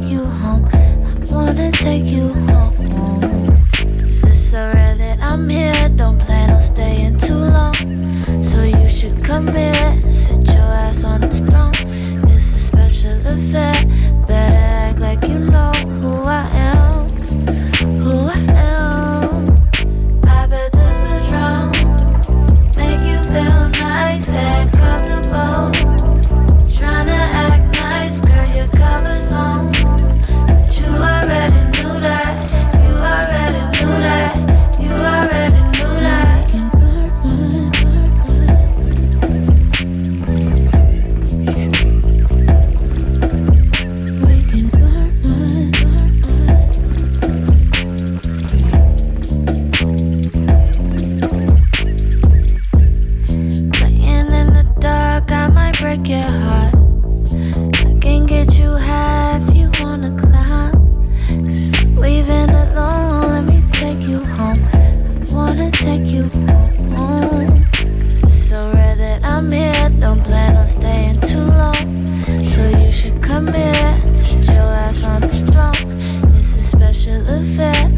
take you home. I wanna take you home. Cause it's already Break your heart. I can get you high you wanna climb. Cause if I'm leaving alone, let me take you home. I wanna take you home. Cause it's so rare that I'm here. Don't plan on staying too long. So you should come here, sit your ass on the throne. It's a special affair.